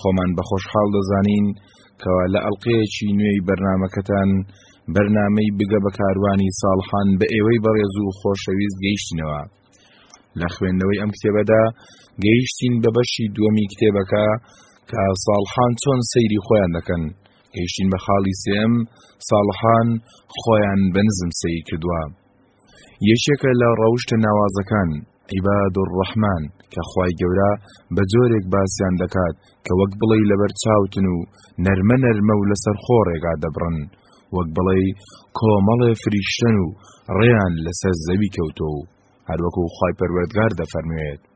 خۆمان بە خۆشحاڵ دەزانین کەوا لە ئەڵلقەیەکی نوێی بەرنمەکەتان بەرنمەی بگە بە کاروانی ساڵحان بە ئێوەی بەڕێز و خۆشەویست گەیشتنەوە لە خوێندنەوەی ئەم کتێبەدا گەیشتین بە بەشی دووەمی کتێبەکە کە ساڵحان چۆن سەیری خۆیان دەکەن گەیشتین بە خاڵی سێم ساڵحان خۆیان بەنزم سەیر کردووە یەکێکە لە ڕەوشتە ناوازەکان، عیباد الرحمن، کە خوای گەورە بە جۆرێک باسیان دەکات کە وەک بڵێی لەبەر چاوتن و نەرمە نەرمە و لەسەر خۆ ڕێگا دەبڕن، وەک بڵێی کۆمەڵێ فریشتەن و ڕێیان لەسەر زەوی کەوتووە و هەروەکو خوای پەروەردگار دەفەرموێت.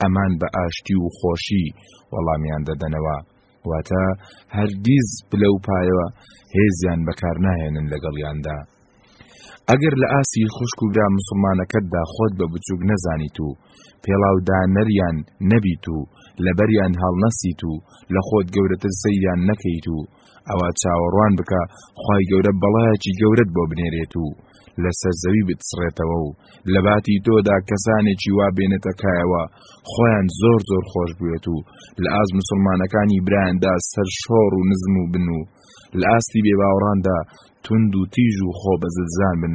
ئەمان بە ئاشتی و خۆشی وەڵامیان دەدەنەوە، واتە هەرگیز پلە و پایە و هێزیان بەکارناهێنن لەگەڵیاندا. ئەگەر لە ئاستی خوشک و برا مسوڵمانەکەتدا خۆت بە بچووک نەزانیت و پێڵاودانەریان نەبیت و لەبەریان هەڵنەستیت و لە خۆت گەورەتر سەیریان نەکەیت و ئەوا چاوەڕوان بکە خوای گەورە بەڵایەکی گەورەت بۆ بنێرێت و لەسەر زەوی بتسڕێتەوە و لە باتی تۆدا کەسانێکی وا بێنێتە کایەوە خۆیان زۆر زۆر خۆش بوێت و لە ئاز مسلمانەکانی برایاندا سەر شۆڕ و نزم و بن و لە ئاستی بێباوڕاندا تونند و تیژ و خۆ بەزلزان بن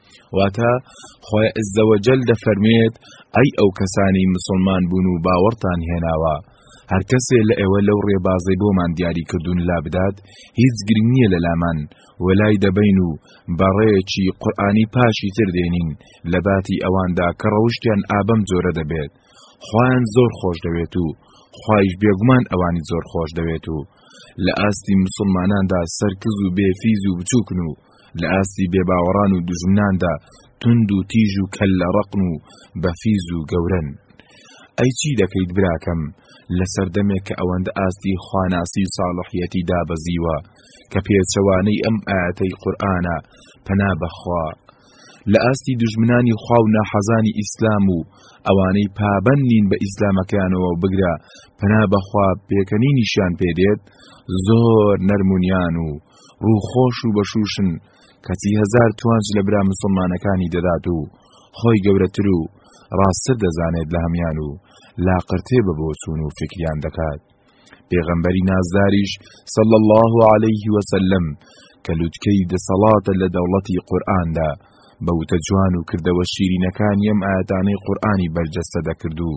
واتە خوای عزەوەجەل دەفەرمێت ئەی ئەو کەسانی مسلمان بوون و باوەڕتان هێناوە هەر کەسێ لە ئێوە لەو ڕێبازەی بۆمان دیاری کردوون لا بدات هیچ گرنگ نییە لە لامان وەلای دەبین و بەڕێکی قورآانی پاشی تر دێنین لە باتی ئەواندا کە ڕەوشتیان ئابەم جۆرە دەبێت خوان زۆر خۆش دەوێت و خوایش بێگومان ئەوانی زۆر خۆش دەوێت و لە ئاستی مسلماناندا سەرکز و بێفیز و بچووکن و لە ئاستی بێباوەڕان و دوژمناندا تند و تیژ و کەل لە ڕقن و بەفیز و گەورن ئەی چی دەکەیت براکەم لە سەردەمێک کە ئەوەندە ئاستی خواناسی و ساڵحیەتی دابەزیوە کە پێچەوانەی ئەم ئاەتەی قورآە پەنا بەخوا لە ئاستی دژمنانی خوا و ناحەزانی ئیسلام و ئەوانەی پابەن نین بە ئیسلامەکەیانەوە بگرە پەنا بەخوا پێکەنینیشان پێدێت زۆر نەرمونیان و ڕووخۆش و بەشووشن کەچی هەزار توانج لە برا مسلمانەکانی دەدات و خۆی گەورەتر و ڕاستتر دەزانێت لە هەمان و لاقرتێ بە بۆچوون و فکریان دەکات پێغەمبەری نازداریش سەڵ الله عليه وسلم کە لوتکەی دەسەڵاتە لە دەوڵەتی قورئاندا بە وتە جوان و کردەوە شیرینەکانی ئەم ئاەتانەی قورآانی بەرجەستە دەکرد و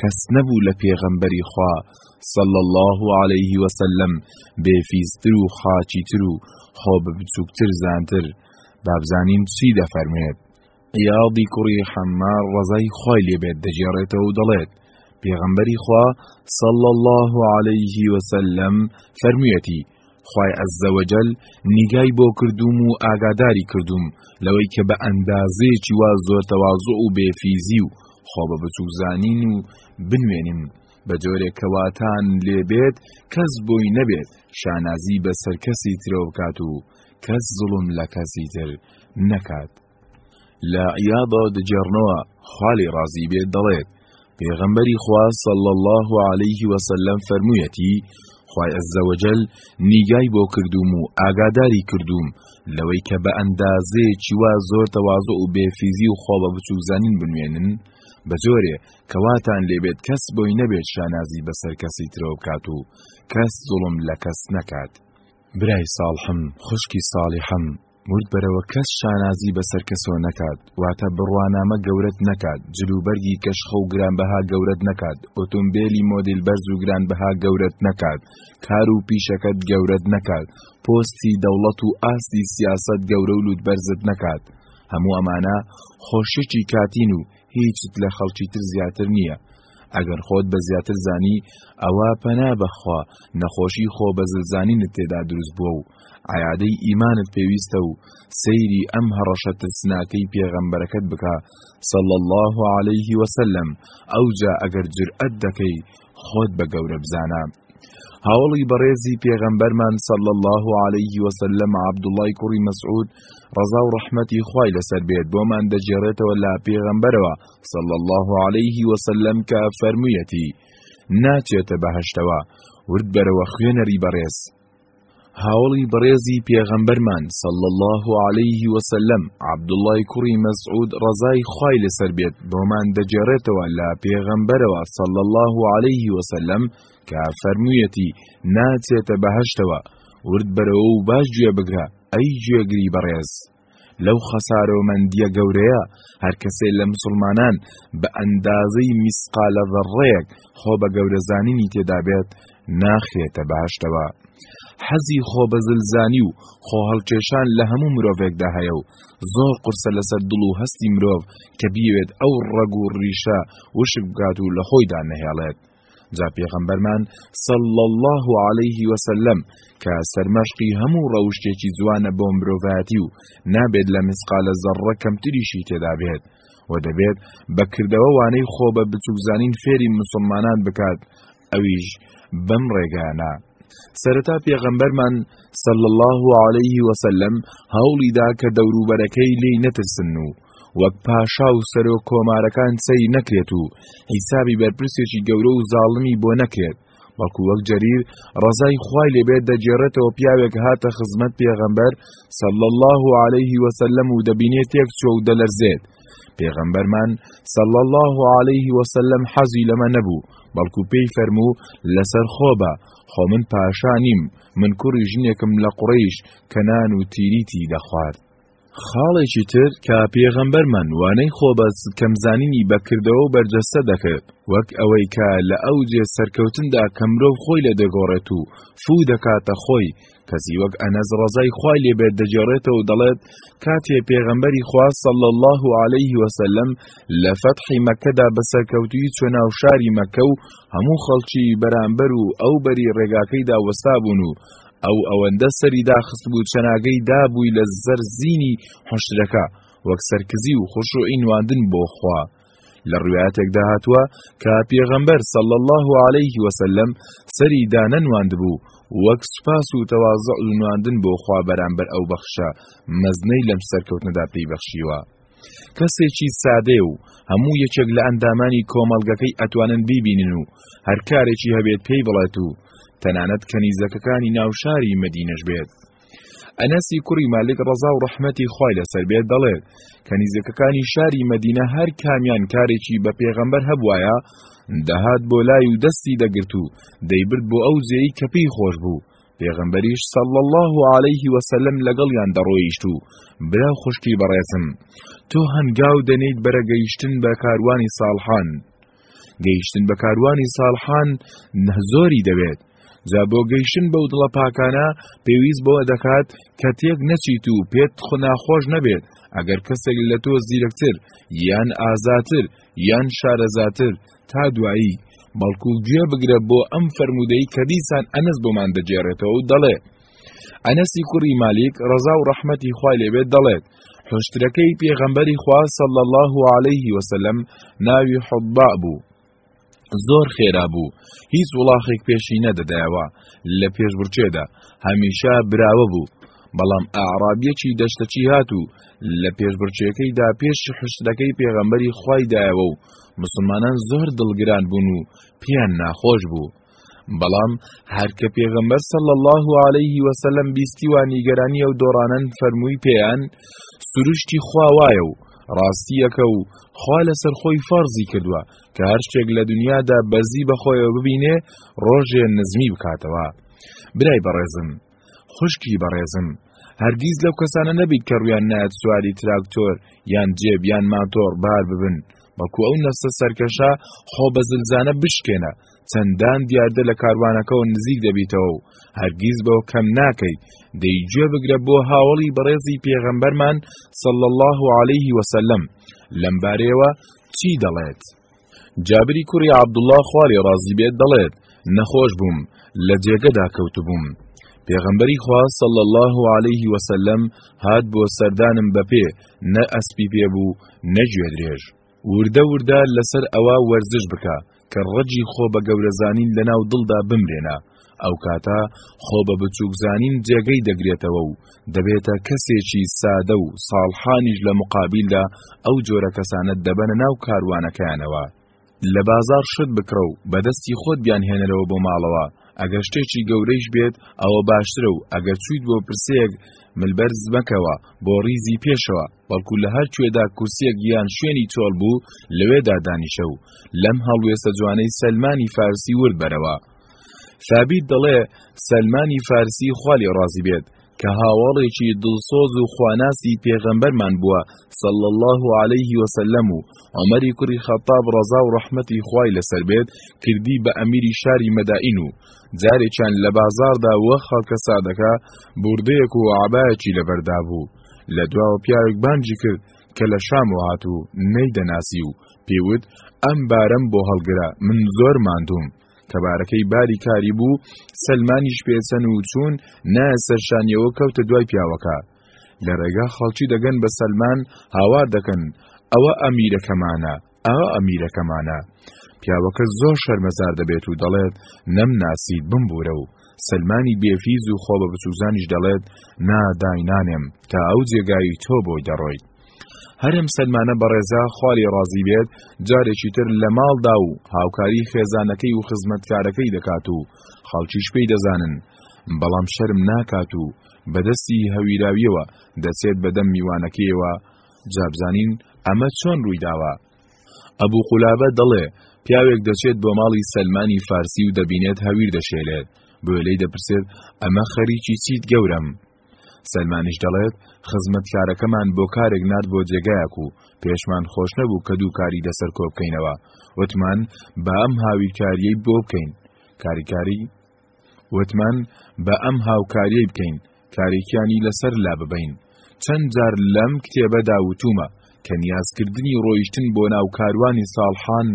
کەس نەبوو لە پێغەمبەری خوا صلی اللە علیە و سلم بێ فیزتر و خاچیتر و خۆ بە بچووکتر زانتر بابزانین چی دەفەرموێت عیاضی کوڕی حەمار ڕەزای خوای لێبێت دەگێڕێتەوە و دەڵێت پێغەمبەری خوا صلی اللە علیه و سلم فەرموویەتی خوای عەزەوەجەل نیگای بۆ کردووم و ئاگاداری کردووم لەوەی کە بە ئەندازەیەکی وا زۆر تەواضع و بێفیزی و خۆ بە بچووزانین و بنوێنین بە جۆرێک کە واتان لێ بێت کەس بۆی نەبێت شانازی بە سەر کەسی ترەوە بکات و کەس زوڵم لە کەسی تر نەکات لە عیادا دجێڕنەوە خالی ڕازی بێت دەڵێت پێغەمبەری خوا صلی الله عليه وسلم فەرموویەتی خوای ئەزەوەجل نیگای بۆ کردووم و ئاگاداری کردووم لەوەی کە بە ئەندازەیەکی وا زۆر تەواز و بێفیزی و خۆڵە بچووزانین بنوێنن بە جۆرێ کە واتان لێ بێت کەس بۆی نەبێت شانازی بەسەر کەسی ترەوە بکات و کەس زوڵم لە کەس نەکات. برای ساڵحم، خوشکی ساڵیحم، ورد بەرەوە کەس شانازی بەسەر کەسەوە نەکات، واتە بڕوانامە گەورەت نەکات، جلوبەرگی کەشخە و گرانبەها گەورەت نەکات، ئۆتۆمبێلی مۆدیل بەرز و گرانبەها گەورەت نەکات، کار و پیشەکەت گەورەت نەکات، پۆستی دەوڵەت و ئاستی سیاسەت گەورە و لووتبەرزت نەکات، هەموو ئەمانە خۆشیی کاتین و هیچت لە خەڵکی تر زیاتر نییە ئەگەر خۆت بە زیاتر زانی ئەوە پەنا بەخوا نەخۆشی خۆ بە زلزانینت تێدا دروست بووە و عیادەی ئیمانت پێویستە و سەیری ئەم هەڕەشە ترسناکەی پێغەمبەرەکەت بکە صلى الله عليه وسلم ئەوجا ئەگەر جرئەت دەکەی خۆت بە گەورە بزانە. هاوڵی بەڕێزی پێغەمبەرمان سەل الله عليه وسلم عبدوڵای کوڕی مەسعود ڕزا و ڕحمەتی خوای لەسەر بێت بۆمان دەجێڕێتەوە لە پێغەمبەرەوە سەل الله عليه وسلم کە فەرموویەتی ناچێتە بەهشتەوە ورد بەرەوە خوێنەری بەڕێز هاوەڵی بەڕێزی پێغەمبەرمان، صلی اللە علیە و سلم، عبداللەی کوڕی مەسعود ڕەزای خوای لەسەر بێت بۆمان دەگێڕێتەوە لە پێغەمبەرەوە، صلی اللە علیە و سلم، کە فەرموویەتی، ناچێتە بەهەشتەوە، ورد بەرەوە و باش گوێ بگرە، ئەی گوێگری بەڕێز! لەو خەسارەومەندیە گەورەیە هەرکەسێ لە مسلمانان بە ئەندازەی میسقالە ذەڕڕەیەک خۆ بە گەورە زانینی تێدا بێت ناخرێتە بەهەشتەوە حەزی خۆ بە زلزانی و خۆ هەڵکێشان لە هەموو مرۆڤێکدا هەیە و زۆر قورسە لەسەر دڵ و هەستی مرۆڤ کە بیەوێت ئەو ڕەگ و ڕیشە وشک بگات و لە خۆیدا نەهێڵێت جا پێغەمبەرمان صلی الله علیه وسلم کە سەرمەشقی هەموو ڕەوشتێکی جوانە بۆ مرۆڤایەتی و نابێت لە مسقالە زەڕڕە کەمتریشی تێدا بێت و دەبێت بەکردەوە وانەی خۆ بە بچووکزانین فێری مسلمانان بکات ئەویش بەم ڕێگانە سەرەتا پێغەمبەرمان صلی الله عليه وسلم هەوڵیدا کە دەوروبەرەکەی لێی نەترسن و وەک پاشا و سەرۆک کۆمارەکان سەری نەکرێت و حیسابی بەرپرسێکی گەورە و زاڵمی بۆ نەکرێت بەڵکو وەک جەریر ڕەزای خوای لێبێت دەگێڕێتەوە پیاوێک هاتە خزمەت پێغەمبەر صلى الله عليه وسلم و دەبینێت تێک چۆ و دەلەرزێت پێغەمبەرمان صلى الله عليه وسلم حەزی لەمە نەبوو بەڵکو پێی فەرموو لەسەر خۆبە خۆ من پاشا نیم من کوڕی ژنێکم لە قڕیش کە نان و تیریتی دەخوارد خاڵێکی تر کە پێغەمبەرمان وانەی خۆبەز کەم زانینی بەکردەوە و بەرجەستە دەکرد وەک ئەوەی کە لە ئەو جێ سەرکەوتندا کە مرۆڤ خۆی لە دەگۆڕێت و فوو دەکاتە خۆی کەسی وەک ئەنەز ڕزای خوای لێبێت دەجێڕێتەوە دەڵێت کاتێ پێغەمبەری خوا صلی الله عليه وسلم لە فەتحی مەکەدا بە سەرکەوتوی چۆ ناو شاری مەکە و هەموو خەڵکی بەرامبەر و ئەو بەری ڕێگاکەیدا وەستا بوون و ئەو ئەوەندە سەری داخستبوو چەناگەی دابووی لە زەر زینی حشرەکە وەک سەرکزی و خشوعی نواندن بۆ خوا لە ڕوایەتێکدا هاتووە کە پێغەمبەر سەڵ الله عليه وسلم سەری دانەنواند بوو وەک سوپاس و تەواز نواندن بۆ خوا بەرامبەر ئەو بەخشە مەزنەی لەم سەرکەوتنەدا پێی بەخشیوە. کەسێکی سادەیە و هەموو یەکێک لە ئەندامانی کۆمەڵگەکەی ئەتوانن بیبینن و هەر کارێکی هەبێت پێی بڵێت و تەنانەت کەنیزەکەکانی ناوشاری مەدینەش بێت ئەنەسی کوڕی مالک ڕەزا و ڕەحمەتی خوای لەسەر بێت دەڵێت کەنیزەکەکانی شاری مەدینە هەر کامیان کارێکی بە پێغەمبەر هەبوایە دەهات بۆ لای و دەستی دەگرت و دەیبرد بۆ ئەو جێی کە پێی خۆش بوو پێغەمبەریش صلی اللە علیه و سلم لەگەڵیان دەڕۆیشت و برا خوشکی بەڕێزم تۆ هەنگاو دەنیت بەرە گەیشتن بە کاروانی ساڵحان گەیشتن بە کاروانی ساڵحان نەزۆری دەوێت جا بۆ گەیشتن بەو دڵە پاکانە پێویست بەوە دەکات کە تێک نەچیت و پێت خناخۆش نەبێت ئەگەر کەسێک لە تۆ زیرەکتر یان ئازاتر یان شارەزاتر تا دوایی، بەڵکو گوێ بگرە بۆ ئەم فەرموودەی کە دیسان ئەنەس بۆمان دەگێڕێتەوە و دەڵێ ئەنەسی کوڕی مالیک ڕەزا و ڕەحمەتی خوای لێبێت دەڵێت حشترەکەی پێغەمبەری خوا صلی الله عليه وسلم ناوی حضباء بوو زۆر خێرا بوو هیچ وڵاخێک پێشی نەدەدایەوە لە پێشبرچێدا هەمیشە براوە بوو بەڵام ئاڕابیەکی دەشتەچی هات و لە پێشبرچێکەیدا پێش حشتەکەی پێغەمبەری خوای دایەوە و موسڵمانان زۆر دڵگران بوون و پێیان ناخۆش بوو بەڵام هەر کە پێغەمبەر صلی الله عليه وسلم بیستی و نیگەرانی ئەو دۆڕانن فەرمووی پێیان سروشتی خوا وایە و ڕاستیەکە و خوا لەسەر خۆی فەرزی کردووە کە هەر شتێک لە دنیادا بەرزی بەخۆیەوە ببینێ ڕۆژێ نزمی بکاتەوە برای بەڕێزم خوشکی بەڕێزم هەرگیز لەو کەسانە نەبیت کە ڕویان نایەت سواری تراکتۆر یان جێب یان ماتۆڕ بار ببن بەڵکو ئەو نەفسە سەرکەشە خۆ بە زلزانە بشکێنە چەندان دیاردە لە کاروانەکەەوە نزیک دەبیتەوە و هەرگیز بەو کەم ناکەیت دەی گوێ بگرە بۆ هاوڵی بەڕێزی پێغەمبەرمان سەڵ الله عليه وسلم لەمبارەیەوە چی دەڵێت جابری کوڕی عەبدوڵڵا خوا لێی ڕازی بێت دەڵێت، نەخۆش بووم، لە جێگەدا کەوتبووم، پێغەمبەری خوا صلی اللە علیه وسلم هات بۆ سەردانم بە پێ، نە ئەسپی پێ بوو، نە گوێدرێژ. وردە وردە لەسەر ئەوە وەرزش بکە، کە ڕەگی خۆ بە گەورەزانین لەناو دڵدا بمرێنە، ئەوکاتە خۆ بە بچووک زانین جێگەی دەگرێتەوە و دەبێتە کەسێکی سادە و ساڵحانیش لە مقابیلدا ئەو جۆرە کەسانە دەبەنە ناو کاروانەکەیانەوە لە بازار شت بکڕە و بەدەستی خۆت بیان هێنەرەوە بۆ ماڵەوە ئەگەر شتێکی گەورەیش بێت ئەوە باشترە و ئەگەر چیت بۆ پرسەیەک ملبەرز مەکەوە بۆ ڕیزی پێشەوە بەڵکو لە هەر کوێدا کورسیەک یان شوێنی چۆڵ بوو لەوێدا دانیشە و لەم هەڵوێستە جوانەی سەلمانی فارسی وردبەرەوە ثابیت دەڵێ سەلمانی فارسی خوا لێ ڕازی بێت کە هاوەڵێکی دڵسۆز و خواناسی پێغەمبەرمان بووە صلی الله عليه وسلم و عمری کوری خەتاب ڕەزا و ڕەحمەتی خوای لەسەر بێت کردی بە ئەمیری شاری مەدائین و جارێکیان لە بازاردا وە خەڵکە سادەکە بوردەیەک و عبایەکی لەبەردا بوو لە دواوە پیاوێک بانجی کرد کە لە شام و هات و نەیدەناسی و پێوت ئەم بارەم بۆ هەڵگرە من زۆر ماندوم تەبارەکەی باری کاری بوو سەلمانیش پێسەن و چوون نایە سەرشانیەوە کەوتە دوای پیاوەکە لە ڕێگا خەڵکی دەگەن بە سەلمان هاوار دەکەن ئەوە ئەمیرەکەمانە ئەوە ئەمیرەکەمانە پیاوەکە زۆر شەرمەزار دەبێت و دەڵێت نەم ناسیت بمبورە و سلمانی بێفیز و خۆ بە بچوزانیش دەڵێت ناداینانێم تا ئەو جێگایی تۆ بۆی دەڕۆیت هەر ئەم سەلمانە بەڕێزە خوا لێی ڕازی بێت جارێکی تر لە ماڵدا و هاوکاری خێزانەکەی و خزمەتکارەکەی دەکات و خەڵکیش پێی دەزانن بەڵام شەرم ناکات و بەدەستی هەویراویەوە دەچێت بەدەم میوانەکەیەوە جابزانین ئەمە چۆن ڕووی داوە ئەبوو قولابە دەڵێ پیاوێک دەچێت بۆ ماڵی سەلمانی فارسی و دەبینێت هەویر دەشێلێت بۆێ لێی دەپرسێت ئەمە خەریکی چیت گەورەم سەلمانیش دەڵێت، خزمەتکارەکەمان بۆ کارێک نارد بۆ جێگایەک و پێشمان خۆش نەبوو کە دوو کاری لەسەر کۆ بکەینەوە، وتمان با ئەم هاویکارییەی بۆ بکەین، کاریکاری؟ وتمان با ئەم هاوکارییەی بکەین، کاریکیانی لەسەر لاببەین. چەند جار لەم کتێبەدا وتوومە، کە نیازکردنی ڕۆیشتن بۆ ناو کاروانی ساڵحان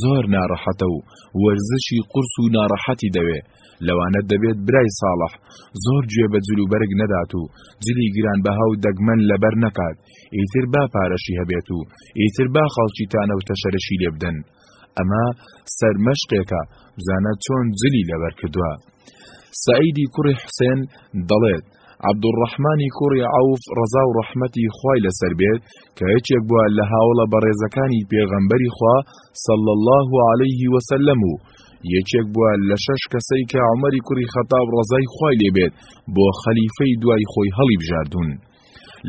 زۆر ناڕەحەتە و وەرزشی قورس و ناڕەحەتی دەوێ، لەوانە دەبێت برای ساڵح زۆر گوێ بە جل و بەرگ نەدات و جلی گرانبەها و دەگمەن لەبەر نەکات، ئیتر با پارەشی هەبێت و ئیتر با خەڵکی تانە و تەشەرەشی لێ بدەن. ئەمە سەرمەشقێکە بزانە چۆن جلی لەبەر کردووە سعیدی کوڕی حسێن دەڵێت عەبدوڕەحمانی کوڕی عوف ڕەزا و ڕەحمەتی خوای لەسەر بێت کە یەکێک بووە لە هاوڵە بەڕێزەکانی پێغەمبەری خوا سەڵ الله عليه وسلم و یەکێک بووە لە شەش کەسەی کە عمەری کوڕی خەتاب ڕەزای خوای لێبێت بۆ خەلیفەی دوای خۆی هەڵی بژاردون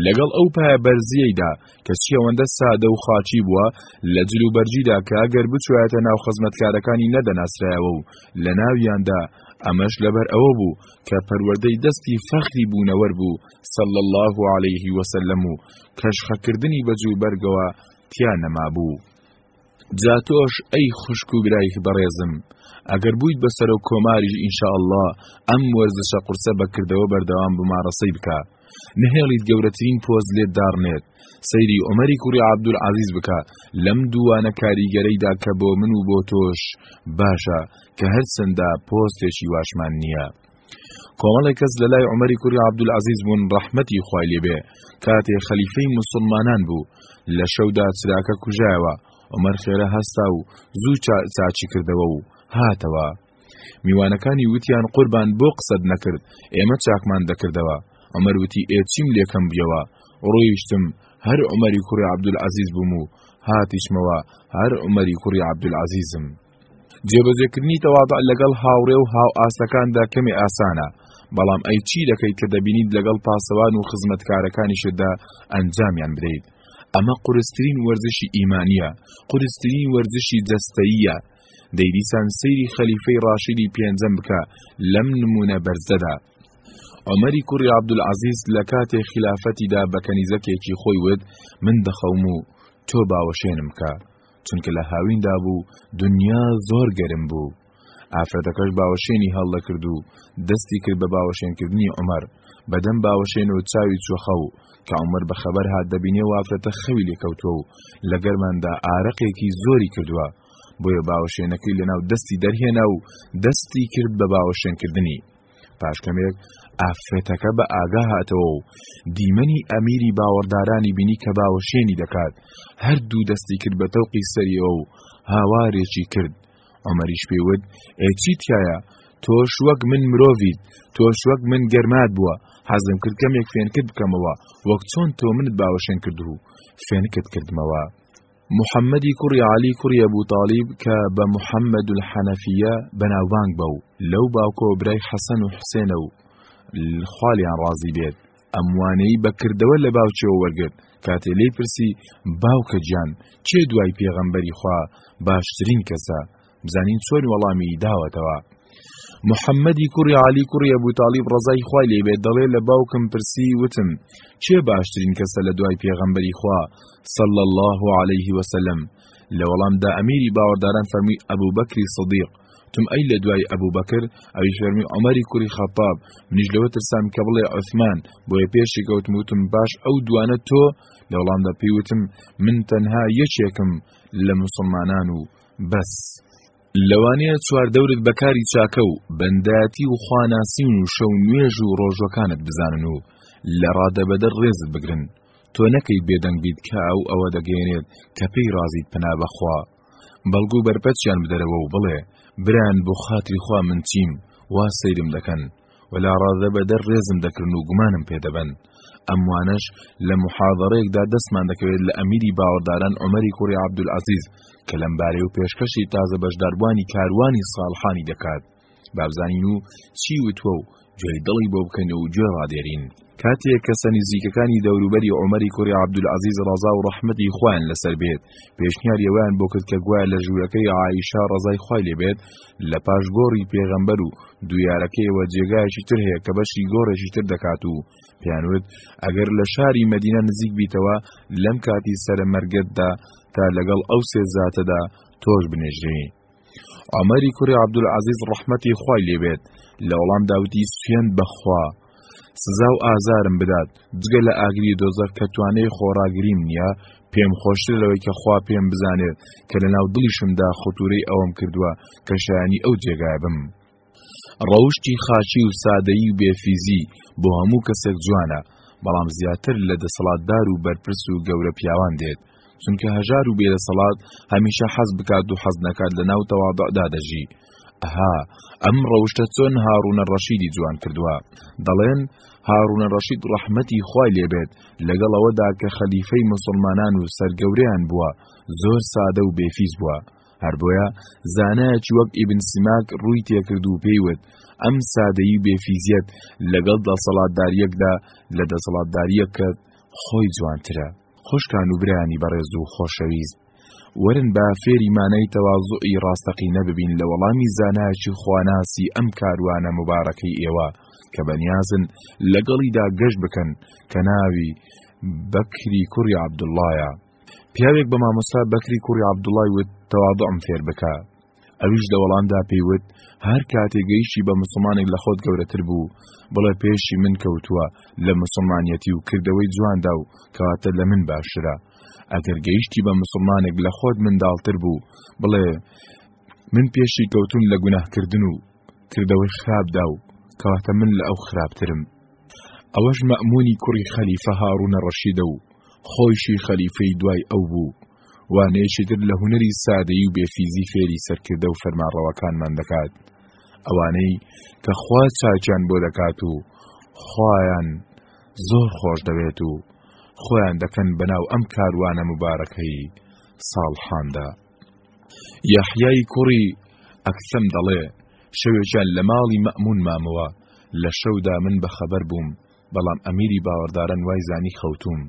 لەگەڵ ئەو پایە بەرزیەیدا کە چی ئەوەندە سادە و خاچی بووە لە جل و بەرگیدا کە گەر بچوایەتە ناو خزمەتکارەکانی نەدەناسرایەوە و لە ناویاندا ئەمەش لەبەر ئەوە بوو کە پەروەردەی دەستی فەخری بوونەوەر بوو سەل الله عليه وسلم و کەشخەکردنی بە جوو بەرگەوە تیا نەمابوو. جا تۆش ئەی خوشک و برای بەڕێزم ئەگەر بوویت بە سەرۆک کۆماریش ئینشاءاللە ئەم وەرزشە قورسە بە کردەوە بەردەوام بماڕەسەی بکە نهێڵیت گەورەترین پۆز لێت داڕنێت سەیری ئۆمەری کوڕی عبدول عزیز بکە لەم دووانە کاریگەرەیدا کە بۆ من و بۆ تۆش باشە کە هەرچەندە پۆستێکی واشمان نییە کۆمەڵێک کەس لە لای عومەری کوڕی عەبدولعەزیز بوون ڕەحمەتی خوای لێ بێ کاتێ خەلیفەی موسڵمانان بوو لە شەودا چراکە کوژایەوە عومەر خێرە هەستا و زوو چاچی کردەوە و هاتەوە میوانەکانی وتیان قوربان بۆ قسەت نەکرد ئێمە چاکمان دەکردەوە عمر وتی ئێچیم لێکەم بیەوە ڕۆیشتم هەر عمەری کوڕی عبدول عزیز بووم و هاتیشمەوە هەر عمەری کوڕی عبدول عزیزم جێبەجێکردنی تەواضع لەگەڵ هاوڕێ و هاوئاستەکاندا کەمێ ئاسانە، بەڵام ئەی چی دەکەیت کە دەبینیت لەگەڵ پاسەوان و خزمەتکارەکانیشتدا ئەنجامیان بدەیت؟ ئەمە قورسترین وەرزشی ئیمانییە، قورسترین وەرزشی جەستەییە، دەیدیسان سەیری خەلیفەی ڕاشیدی پێنجەم بکە لەم نمونە بەرزەدا. عمری کوڕی عەبدولعەزیز لە کاتێ خلافەتیدا بە کەنیزەکێکی خۆی وت من دەخەوم و تۆ باوەشێنم کە. چونکە لە هاویندا بوو دنیا زۆر گەرم بوو ئافرەتەکەش باوەشێنی هەڵدەکرد و دەستی کرد بە باوەشێنکردنی عمر بەدەم باوەشێن و چاوی چوەخە و کە عمر بە خەبەر هات دەبینێ وافرەتە خەوی لێکەوتوە و لە گەرماندا ئارەقێکی زۆری کردووە بۆیە باوەشێنەکەی لەناو دەستی دەرهێنا و دەستی کرد بە باوەشێنکردنی پاش کەمێک ئافرەتەکە بە ئاگا هاتەوە و دیمەنی ئەمیری باوەڕدارانی بینی کە باوەشێنی دەکات هەردوو دەستی کرد بە تەوقی سەریەوە و هاوارێکی کرد ئەمەریش پێوت ئەچی تایە تۆش وەک من مرۆڤیت تۆش وەک من گەرمات بووە حەزم کرد کەمێک فێنکرد بکەمەوە وەک چۆن تۆ منت باوەشێن کرد و فێنکت کردمەوە محەمەدی کوڕی عەلی کوڕی ئەبو تالیب کە بە محەمەد الحەنەفیە بەناوبانگ بە و لەو باوکەوە برای حەسەن و حوسێنە و خوا لێیان ڕازی بێت ئەم وانەی بە کردەوە لە باوکیەوە وەرگرت کاتێ لێی پرسی باوکە گیان کێ دوای پێغەمبەری خوا باشترین کەسە بزانین چۆن وەڵامی داوەتەوە. محەممەدی کوڕی عالی کوڕی ئەبوو تاالب ڕزای خوای لێ بێت دەڵێ لە باوکم پرسی وتم چێ باشترین کەسە لە دوای پێغەمبەری خوا صلى الله عليه وسلم لە وەڵامدا ئەمیری باوەڕداران فەرمی ئەبوو بەکری صدیق تم ئەی لە دوای ئەبوو بەکر ئەوی فەرمی عمەری کوری خەتاب منیش لەوە ترسام کە بڵێ عثمان بۆیە پێشی کەوتم وتم باش ئەو دوانە تۆ لە وەڵامدا پێی وتم من تەنها یەکێکم لە مسلمانان و بەس لەوانەیە چواردەورت بە کاری چاکە و بەندایەتی و خوا ناسین و شەو نوێژ و ڕۆژوەکانت بزانن و لە ڕادەبەدەر ڕێزت بگرن تۆ نەکەی بێدەنگ بیت کە ئەو ئەوە دەگەیەنێت کە پێی ڕازیت پەنا بەخوا بەڵگو بەرپەرچیان بدەرەوە و بڵێ بران بۆ خاتری خوا من چیم وا سەیرم دەکەن وەلا ڕادە بەدەر ڕێزم دەکرن و گومانم پێ دەبەن. ئەم وانەش لە موحاضەرەیەکدا دەستمان دەکەوێت لە ئەمیری باوەڕداران عومەری کوڕی عەبدولعەزیز کە لەم بارەیە و پێشکەشی تازە بەشداربووانی کاروانی ساڵحانی دەکات. با بزانین و چی وتووە و گوێی دڵی بۆ بکەین و گوێڕادێرین. کاتێک کەسە نزیکەکانی دەوروبەری عومەری کوڕی عەبدولعەزیز ڕەزا و ڕەحمەتی خوایان لەسەر بێت پێشنیاری ئەویان بۆ کرد کە گوایە لە ژوورەکەی عائیشە ڕەزای خوای لێ بێت لە پاش گۆڕی پێغەمبەر و دویارەکەیەوە جێگایەکی تر هەیە کە بەشی گۆڕێکی تر دەکات و پێیانوت ئەگەر لە شاری مەدینە نزیک بیتەوە لەم کاتی سەرە مەرگەتدا تا لەگەڵ ئەو سێ زاتەدا تۆش بنێژرێی عومەری کوری عبدالعزیز ڕەحمەتی خوای لێبێت لە وەڵام داوتی سوێن بەخوا سزا و ئازارم بدات جگە لە ئاگری دۆزەر کە توانەی خۆراگریم نییە پێم خۆشتر لەوەی کە خوا پێم بزانێت کە لە ناو دڵیشمدا خۆتورەی ئەوەم کردووە کە شایانی ئەو جێگای بم. ڕەوشتی خاکی و سادەیی و بێ فیزی بۆ هەموو کەسێک جوانە، بەڵام زیاتر لە دەسەڵاتدار و بەرپرس و گەورە پیاوان دێت، چونکە هەژار و بێدەسەڵات هەمیشە حەز بکات و حەز نەکات لە ناو تەواضعدا دەژی. ئەها ئەم ڕەوشتە چۆن هاڕونە ڕەشیدی جوان کردوە. دەڵێن هاڕونە ڕەشید ڕەحمەتی خوای لێ بێت لەگەڵ ئەوەدا کە خەلیفەی موسڵمانان و سەرگەورەیان بووە، زۆر سادە و بێ فیز بووە. هەر بۆیە زانایەکی وەک ئیبن سیماک ڕووی تێکرد و پێی وت ئەم سادەیی و بێفیزیەت لەگەڵ دەسەڵاتداریەکدا لە دەسەڵاتداریەکەت خۆی جوانترە خوشکان و برانی بەڕێز و خۆشەویست وەرن با فێری مانای تەوازوعی ڕاستەقینە ببین لە وەڵامی زانایکی خواناسی ئەم کاروانە مبارەکەی ئێوە کە بەنیازن لەگەڵیدا گەشت بکەن کە ناوی بەکری کوڕی عەبدوڵڵایە پیاوێک بە مامۆستا بەکری کوڕی عەبدوڵای وت تەواضعم فێر بکە ئەویش لە وەڵامدا پێیوت هەر کاتێ گەیشتی بە مسلمانێک لە خۆت گەورەتر بوو بڵێ پێشی من کەوتووە لە مسلمانەتی و کردەوەی جواندا و کەواتە لە من باشرە ئەگەر گەیشتی بە مسلمانێک لە خۆت منداڵتر بوو بڵێ من پێشی کەوتوم لە گوناهکردن و کردەوەی خراپدا و کەواتە من لە ئەو خراپترم ئەوەش مەمونی کوڕی خەلیفە هاڕونە ڕەشیدە و خۆیشی خەلیفەی دوای ئەو بوو وانەیەکی تر لە هوەری سادەی و بێفیزی فێری سەرکردە و فەرمانڕەوەکانمان دەکات ئەوانەی کە خوا چاچیان بۆ دەکات و خوایان زۆر خۆش دەوێت و خۆیان دەکەن بەناو ئەم کاروانە مبارەکەی ساڵحاندا یەحیای کوڕی ئەکسەم دەڵێ، شەوێکیان لە ماڵی مەئموون مامەوە، لە شەودا من بە خەبەر بووم، بەڵام ئەمیری باوەڕداران وای زانی خەوتووم.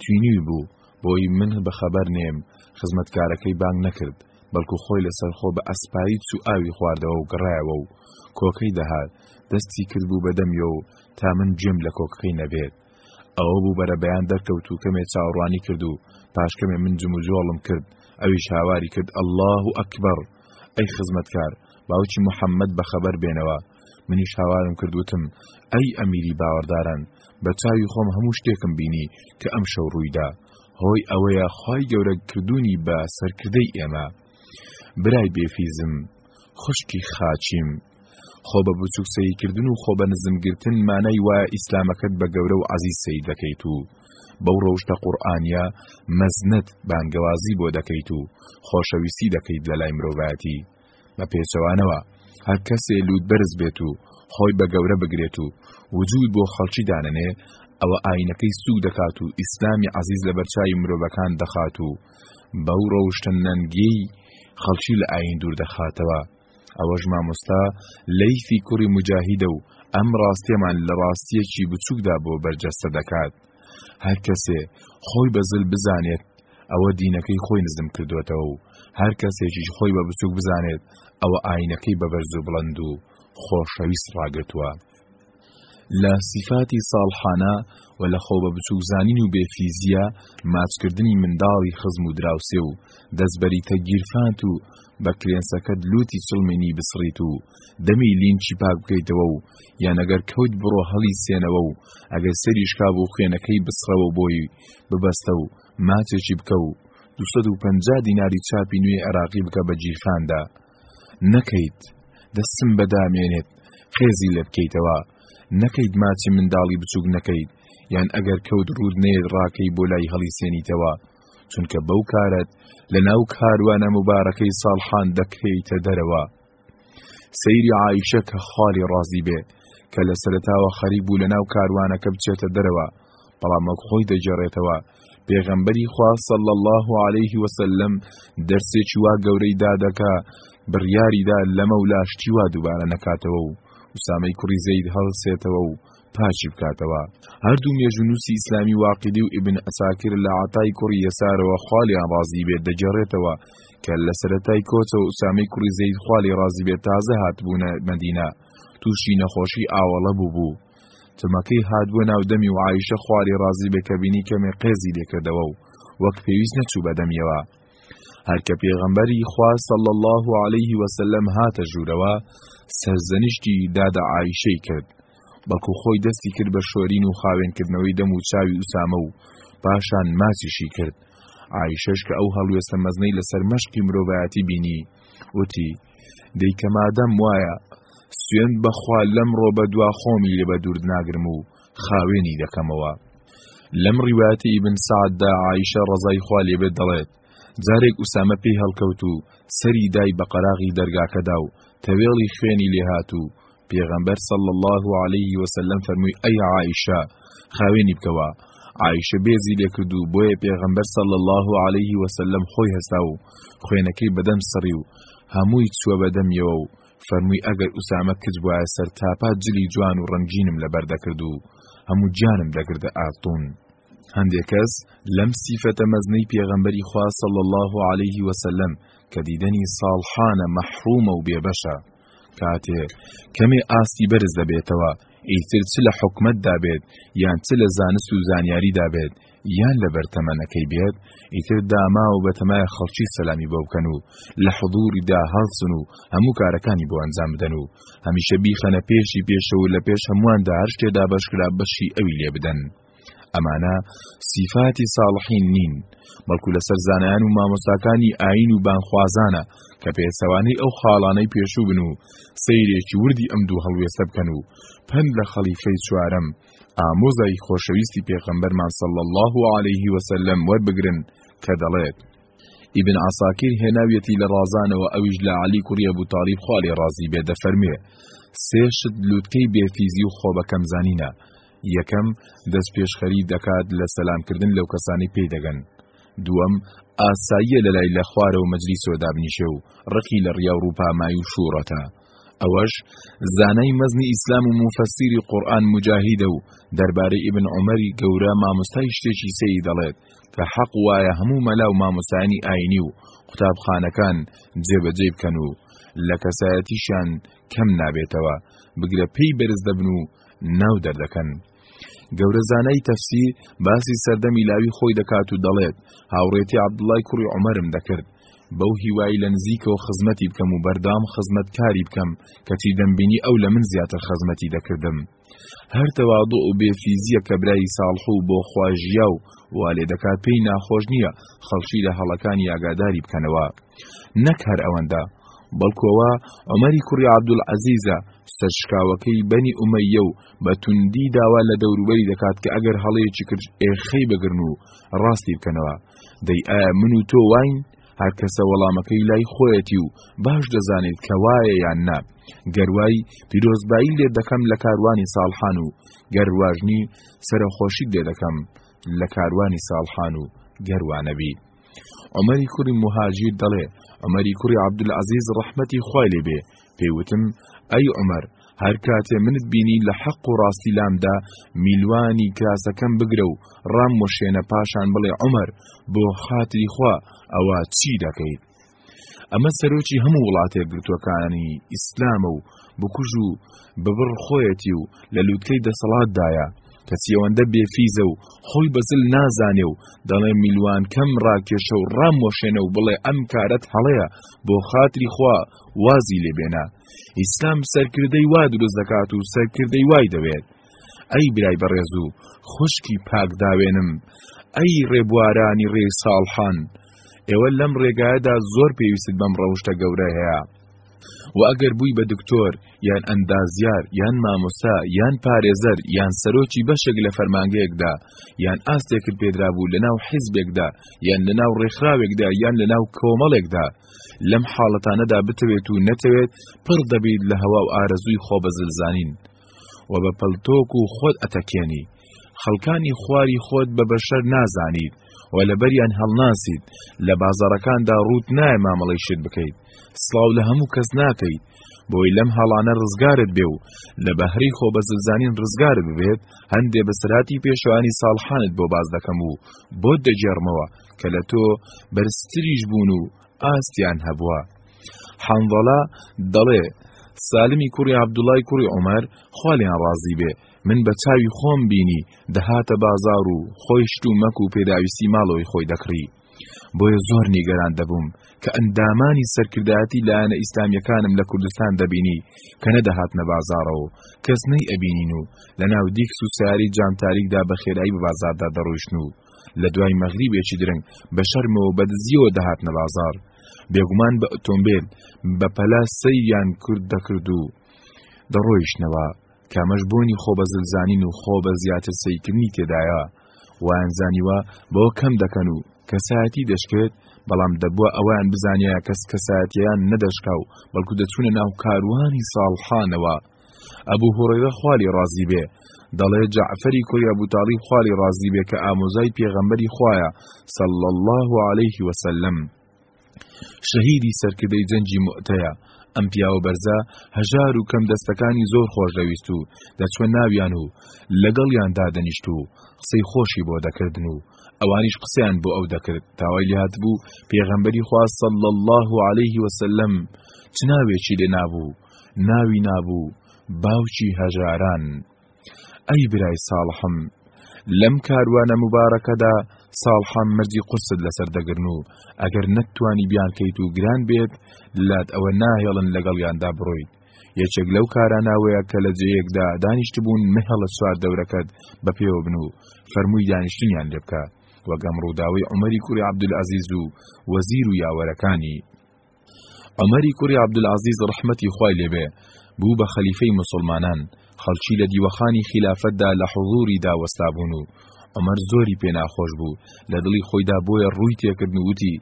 توینوی بوو، بۆیی من بە خەبەر نێم، خزمەتکارەکەی بانگ نەکرد، بەڵکو خۆی لە سەرخۆ بە ئەسپایی چوو ئاوی خواردەوە و گەڕایەوە و کۆکەی دەهات، دەستی کردبوو بە دەمیۆ و تا من گوێم لە کۆکەکەی نەبێت، ئەوە بوو بەرەبەیان دەرکەوت و کەمێ چاوەڕوانی کرد و پاش کەمێ من جموجۆڵم کرد ئەویش هاواری کرد ئەلله و ئەکبەر ئەی خزمەتکار باوکی محەممەد بەخەبەر بێنەوە منیش هاوارم کرد وتم ئەی ئەمیری باوەڕداران بە چاوی خۆم هەموو شتێکم بینی کە ئەم شەو ڕوویدا هۆی ئەوەیە خی گەورە کردوونی بە سەرکردەی ئێمە برای بێفیزم خوشکی خاچیم خۆ بە بچوک سەیر کردن و خۆ بە نزم گرتن مانای وایە ئیسلامەکەت بە گەورە و عەزیز سەیر دەکەیت و بەو ڕەوشتە قورئانیە مەزنەت بانگەوازی بۆ دەکەیت و خۆشەویستی دەکەیت لە لای مرۆڤایەتی بە پێچەوانەوە هەر کەسێ لووت بەرز بێت و خۆی بە گەورە بگرێت و وجود بۆ خەڵکی دانەنێ ئەوە ئاینەکەی سوک دەکات و ئیسلامی عەزیز لە بەرچاوی مرۆڤەکان دەخات و بەو ڕەوشتە نەنگیەی خەڵکی لە ئاین دوور دەخاتەوە ئەوەش مامۆستا لەیفی کوڕی موجاهیدە و ئەم ڕاستیەمان لە ڕاستیەکی بچووکدا بۆ بەرجەستە دەکات هەر کەسێ خۆی بە زل بزانێت ئەوە دینەکەی خۆی نزم کردوێتەوە و هەر کەسێکیش خۆی بە بچووک بزانێت ئەوە ئاینەکەی بە بەرز و بڵند و خۆشەویست ڕاگرتووە لە سیفاتی ساڵحانە و لە خۆ بە بچووک زانین و بێ فیزیە ماچکردنی منداڵی خزم و دراوسێ و دەست بەریتە گیرفانت و بە کرێنسەکەت لوتی چڵمینی بسڕیت و دەمی لینچی پاک بکەیتەوە و یان ئەگەر کەوت بڕۆ هەڵی سێنەوە و ئەگەر سەریش کابوو خوێنەکەی بسڕەوە بۆی ببەستە و ماچێکی بکە و 250 دیناری چاپی نوێی عێراقی بکە بە گیرفاندا نەکەیت دەستم بە دامێنێت قێزی لێ بکەیتەوە نەکەیت ماچی منداڵی بچووک نەکەیت یان ئەگەر کەوت ڕوود نێت ڕاکەی بۆ لای هەڵی سێنیتەوە چونکە بەو کارەت لە ناو کاروانە مبارەکەی ساڵحان دەکرێیتە دەرەوە سەیری عیشە کە خاڵی ڕازی بێ کە لە سەرتاوە خەریک بوو لە ناو کاروانەکە بچێتە دەرەوە بەڵام وەک خۆی دەگێڕێتەوە، پێغەمبەری خوا صلی الله علیه و سلم دەرسێکی وا گەورەی دادە کە بڕیاریدا لەمە و لاشتی وا دووبارە نەکاتەوە و ئوسامەی کوڕی زەید هەڵسێتەوە و پاچی بکاتەوە هەردوو مێژونووسی ئیسلامی واقعی و ئیبن ئەساکر لە عتای کوڕی یەسارەوە خالیان ڕازی بێت دەگەڕێتەوە کە لە سەتای کۆچەوە ئوسامەی کوڕی زەید خالی ڕازی بێت تازە هاتبوونە مەدینە تووشی نەخۆشی ئاوەڵە بوو بوو تمەکەی هات بۆ ناو دەمی و عایشە خواری ڕازی بێ کە بینی کەمێ قێزی لێکردەوە و وەک پێویست نەچوو بەدەمیەوە هەرکە پێغەمبەری خوا صلی الله عليه وسلم هاتە ژوورەوە سەرزەنیشتی دادە عایشەی کرد بەڵکو خۆی دەستی کرد بە شۆرین و خاوێنکردنەوەی دەم و چاوی ئوسامە و پاشان ماچیشی کرد عیشەش کە ئەو هەڵوێستە مەزنەی لەسەر مەشقی مرۆڤایەتی بینی وتی دەی کە مادەم وایە سوێند بەخوا لەم ڕۆ بە دوا خۆمی لێ بە دوورد ناگرم و خاوێنی دەکەمەوە لەم ڕیواتی ئیبن سعددا عیشە ڕزای خوا لێبێت دەڵێت جارێک ئوسامە پێی هەڵکەوت و سەری دای بە قەراغی دەرگاکەدا و تەوێڵی خوێنی لێهات و پێغەمبەر صلی اللە علیە وسلم فەرمووی ئەی عائیشە خاوێنی بکەوە عیشە بێزی لێکرد و بۆیە پێغەمبەر سەڵ الله عليه وسلم خۆی هەستا و خوێنەکەی بەدەم سڕی و هەمووی چوە بەدەمیەوە و فەرمووی ئەگەر ئوسامە کچ بواە سەر تاپا جلی جوان و ڕنگینم لەبەر دەکرد و هەموو جانم دەگردە ئاتون. هەندێک کەس لەم سیفەتە مەزنەی پێغەمبەری خوا صلی الله علیه و سلم کە دیدەنی ساڵحانە مەحرومە و بێبەشە کاتێ کەمێ ئاستی بەرز دەبێتەوە ئیتر چ لە حکومت دابێت یان چ لە زانست و زانیاری دابێت یان لە بەرتەمەنەکەی بێت ئیتر داما و بەتەمای خەڵکی سەلامی بۆ بکەن و لە حضوری دا هەڵسن و هەموو کارەکانی بۆ ئەنجام بدەن و هەمیشە بیخەنە پێشی پێشە و لە پێش هەمووان دا هەر شتێ دابەشکرا بەشی ئەوی لێ بدەن ئەمانە سیفاتی ساڵحین نین بەڵکو لەسەر زانایان و مامۆستاکانی ئاین و بانخوازانە کە پێچەوانەی ئەو خاڵانەی پێشوو بن و سەیرێکی وردی ئەم دوو هەڵوێستە بکەن و پند لە خەڵیفەی چوارەم ئامۆزای خۆشەویستی پێغەمبەرمان صلی الله عليه وسلم وەربگرن کە دەڵێت ئیبن عساکیر هێناویەتی لە ڕازانەوە ئەویش لە علی کوڕی ئەبو تاڵیب خوا لێ ڕازی بێ دەفەرموێ سێ شت لووتکەی بێفیزی و خۆبەکەمزانینە یەکەم، دەستپێشخەری دەکات لە سەلامکردن لەو کەسانەی پێی دەگەن. دووەم، ئاساییە لە لای لە خوارەوە مەجلیسەوە دابنیشێ و ڕقی لە ڕیا و ڕووپامایی و شووڕەتە. ئەوەش زانای مەزنی ئیسلام و موفەسیری قورئان موجاهیدە و دەربارەی ئیبن عومەری گەورە مامۆستای شتێکی سێی دەڵێت کە حەق وایە هەموو مەلا و مامۆستایانی ئاینی و قوتابخانەکان جێبەجێی بکەن و لە کەسایەتیشیان کەم نابێتەوە بگرە پێی بەرز دەبن و ناو دەردەکەن. گەورە زانای تەفسیر باسی سەردەمی لاوی خۆی دەکات و دەڵێت هاوڕێتی عەبدوڵای کوڕی عومەرم دەکرد بەو هیوایی لە نزیکەوە خزمەتی بکەم و بەردام خزمەتکاری بکەم کەچی دەمبینی ئەو لە من زیاتر خزمەتی دەکردم هەر تەواضع و بێفیزیە کە برای ساڵح و بۆ خواژیا و والێ دەکات پێی ناخۆش نییە خەڵکی لە هەڵەکانی ئاگاداری بکەنەوە نەک هەر ئەوەندە بەڵکو ئەوە عومەری کوڕی عەبدولعەزیزە سەرشکاوەکەی بەنی ئومەییە و بە توندی داوا لە دەوروبەری دەکات کە ئەگەر هەڵەیەکی کرد ئێخەی بگرن و ڕاستی بکەنەوە دەی ئایا من و تۆ واین هەر کەسە وەڵامەکەی لای خۆیەتی و باش دەزانێت کە وایە یان نا گەروای پیرۆزبایی لێ دەکەم لە کاروانی ساڵحان و گەرواژنی سەرەخۆشی لێ دەکەم لە کاروانی ساڵحان و گەروانەبی عومەری کوڕی موهاجیر دەڵێ عومەری کوڕی عەبدولعەزیز ڕەحمەتی خوای لێ بێ پێی وتم ئەی عومەر هەر کاتێ منت بینی لە حەق و ڕاستی لامدا میلوانی کراسەکەم بگرە و ڕام وەشێنە پاشان بڵێ عومەر بۆ خاتری خوا ئەوە چی دەکەیت ئەمە سەرۆکی هەموو وڵاتە یەکگرتووەکانی ئیسلامە و بکوژ و ببڕ خۆیەتی و لە لووتکەی دەسەڵاتدایە کەچی ئەوەندە بێفیزە و خۆی بەزل نازانێ و دەڵێ میلوان کەم ڕاکێشە و ڕام وەشێنە و بڵێ ئەم کارەت هەڵەیە بۆ خاتری خوا وازی لێبێنە ئیسلام سەرکردەی وا دروست دەکات و سەرکردەی وای دەوێت ئەی برای بەڕێز و خوشکی پاک داوێنم ئەی ڕێبوارانی ڕێی ساڵحان ئێوە لەم ڕێگایەدا زۆر پێویستت بەم ڕەوشتە گەورە هەیە و ئەگەر بووی بە دکتۆر یان ئەندازیار یان مامۆسا یان پارێزەر یان سەرۆکی بەشێک لە فەرمانگەیەکدا یان ئاستێکت پێدرابوو لەناو حیزبێکدا یان لەناو ڕێکخراوێکدا یان لەناو کۆمەڵێکدا لەم حاڵەتانەدا بتەوێت و نەتەوێت پڕ دەبیت لە هەوا و ئارەزووی خۆ بەزلزانین و بە پەلتۆک و خۆت ئەتەکێنی خەڵکانی خواری خۆت بە بەشەر نازانیت و لەبەریان هەڵناسیت لە بازارەکاندا ڕوت نایە مامەڵی شت بکەیت سلااو لە هەموو کەس ناکەیت بۆی لەم هەڵانە ڕزگارت بێ و لە بەهری خۆ بە زلزانین ڕزگار ببێت هەندێ بەسراتی پێشوانی ساڵحانت بۆ باز دەکەم و بۆت دەگێڕمەوە کە لە تۆ بەرزتریش بوون و ئاستیان هەبووە. حەنزەڵە دەڵێ، سالمی کوڕی عەبدوڵای کوڕی عومەر، خوا لێیان ڕازی بێ، من بە چاوی خۆم بینی، دەهاتە بازاڕ و خۆی شت و مەک و پێداویستی ماڵەوەی خۆی دەکڕی. بۆیە زۆر نیگەران دەبووم کە ئەندامانی سەرکردایەتی لایەنە ئیسلامییەکانم لە کوردستان دەبینی کە نەدەهاتنە بازاڕەوە و کەس نەیئەبینین و لەناو دیکس و ساری جامتاریکدا بە خێرایی بە بازاڕدا دەڕۆیشتن و لە دوای مەغریبێکی درەنگ بە شەرمەوە بە دزیەوە دەهاتنە بازار بێگومان بە ئۆتۆمبیل بە پەلە سەیان کورد دەکرد و دەڕۆیشتنەوە کامەش بۆنی خۆ بە زلزانین و خۆ بە زیاتر سەیکردنی تێدایە وایان زانیوە بۆ کەم دەکەن و کەسایەتی دەشکێت بەڵام دەبووە ئەویان بزانیە کەس کەسایەتیان نەدەشکا و بەڵکو دەچوونە ناو کاروانی ساڵحانەوە ئەبو هورەیرە خوا لێی ڕازی بێ، دەڵێ جەعفەری کوڕی ئەبو تاڵیب خوا لێی ڕازی بێ کە ئامۆزای پێغەمبەری خوایە صلی اللە علیه و سلم شەهیدی سەرکردەی جەنگی موئتەیە، ئەم پیاوە بەرزە هەژار و کەم دەستەکانی زۆر خۆش دەویست و دەچوە ناویان و لەگەڵیان دادەنیشت و قسەی خۆشی بۆ دەکردن و ئەوانیش قسەیان بۆ ئەو دەکرد تاوای لێهات بوو پێغەمبەری خوا صلی الله عليه وسلم چ ناوێکی لێ نابوو ناوی نابوو باوکی هەژاران. ئەی برای ساڵحم، لەم کاروانە موبارەکەدا ساڵحان مەرجی قورست لەسەر دەگرن و ئەگەر نەتتوانی بیانکەیت و گران بێت لات ئەوە ناهێڵن لەگەڵیاندا بڕۆیت یەکێک لەو کاراناوەیە کە لە جێیەکدا دانیشتبوون مهڵە سوار دەورەکەت بە پێوە بن و فەرمووی دانیشتنیان لێ بکە وەگەم ڕووداوی عمەری کوری عبدالعزیز و وەزیر و یاوەرەکانی عومەری کوڕی عەبدولعەزیز ڕەحمەتی خوای لێ بێ بوو بە خەلیفەی موسڵمانان، خەڵکی لە دیوەخانی خیلافەتدا لە حوزووریدا وەستابوون و عومەر زۆری پێ ناخۆش بوو، لە دڵی خۆیدا بۆیە ڕووی تێ کردن و وتی،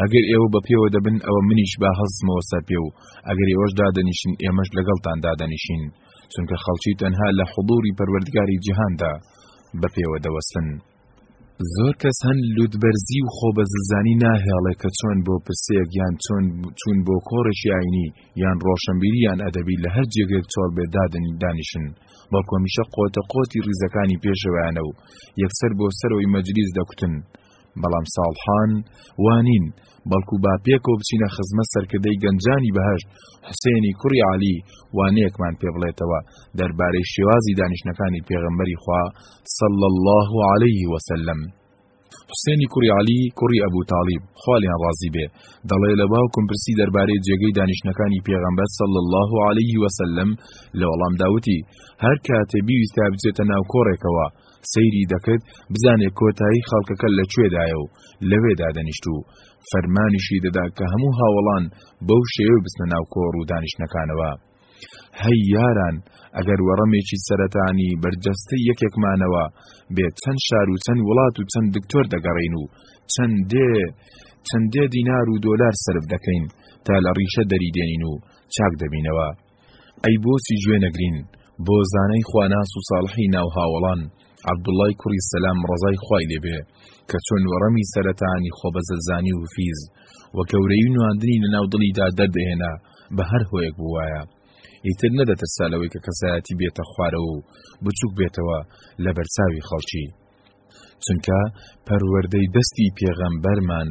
ئەگەر ئێوە بە پێوە دەبن ئەوە منیش با هەڵسمەوە سەر پێ و ئەگەر ئێوەش دادەنیشن ئێمەش لەگەڵتان دادەنیشین، چونکە خەڵکی تەنها لە حوزووری پەروەردگاری جیهاندا بە پێوە دەوەستن. زۆر کەس هەن لوتبەرزی و خۆبەزلزانی ناهێڵێ کە چۆن بۆ پرسەیەک یان چۆن چوون بۆ کۆڕێکی ئاینی یان ڕۆشنبیری یان ئەدەبی لە هەر جێگەیەک چۆڵ بێ دادەن و دانیشن، بەڵکو هەمیشە قۆتە قۆتی ڕیزەکانی پێشەوەیانە و یەکسەر بۆ سەرەوەی مەجلیس دەکوتن، بەڵام ساڵحان وا نین، بەڵکو با پێکەوە بچینە خزمەت سەرکردەی گەنجانی بەهەشت حسێنی کوڕی علی وانەیەکمان پێ بڵێتەوە دەربارەی شێوازی دانیشتنەکانی پێغەمبەری خوا صل الله عليه وسلم حسێنی کوڕی علی کوڕی ئەبوو تاالب خالیان ڕازی بێ دەڵێ لە باوکم پرسی دەربارەی جێگەی دانیشتەکانی پێغەمبەر سەڵ الله عليه وسلم لە وەڵام داوتی هەر کاتێ بیویستا بچێتە ناو کۆڕێکەوە سەیری دەکرد بزانێ کۆتایی خەڵکەکە لە کوێدایە و لەوێ دادەنیشت و فەرمانیشی دەدا کە هەموو هاوەڵان بەو شێوە بچنە ناو کۆڕ و دانیشتنەکانەوە. هەی یاران ئەگەر وەڕەمێکی سەرەتانی بەرجەستەی یەکێکمانەوە بێ چەند شار و چەند وڵات و چەند دکتۆر دەگەڕین و چەندێ چەندێ دینار و دۆلار سرف دەکەین تا لە ڕیشە دەریدێنین و چاک دەبینەوە ئەی بۆچی گوێ نەگرین بۆ زانای خواناس و ساڵحی ناو هاوەڵان، عەبدوڵڵای کوڕی سەلام ڕەزای خوای لێ بێ، کە چۆن وەڕەمی سەرەتانی خۆبەزلزانی و فیز و گەورەیی و نواندنی لە ناو دڵیدا دەردەهێنا بە هەر هۆیەک بووایە. ئیتر نەدەترسا لەوەی کە کەسایەتی بێتە خوارەوە و بچووک بێتەوە لە بەرچاوی خەڵکی. چونکە پەروەردەی دەستی پێغەمبەرمان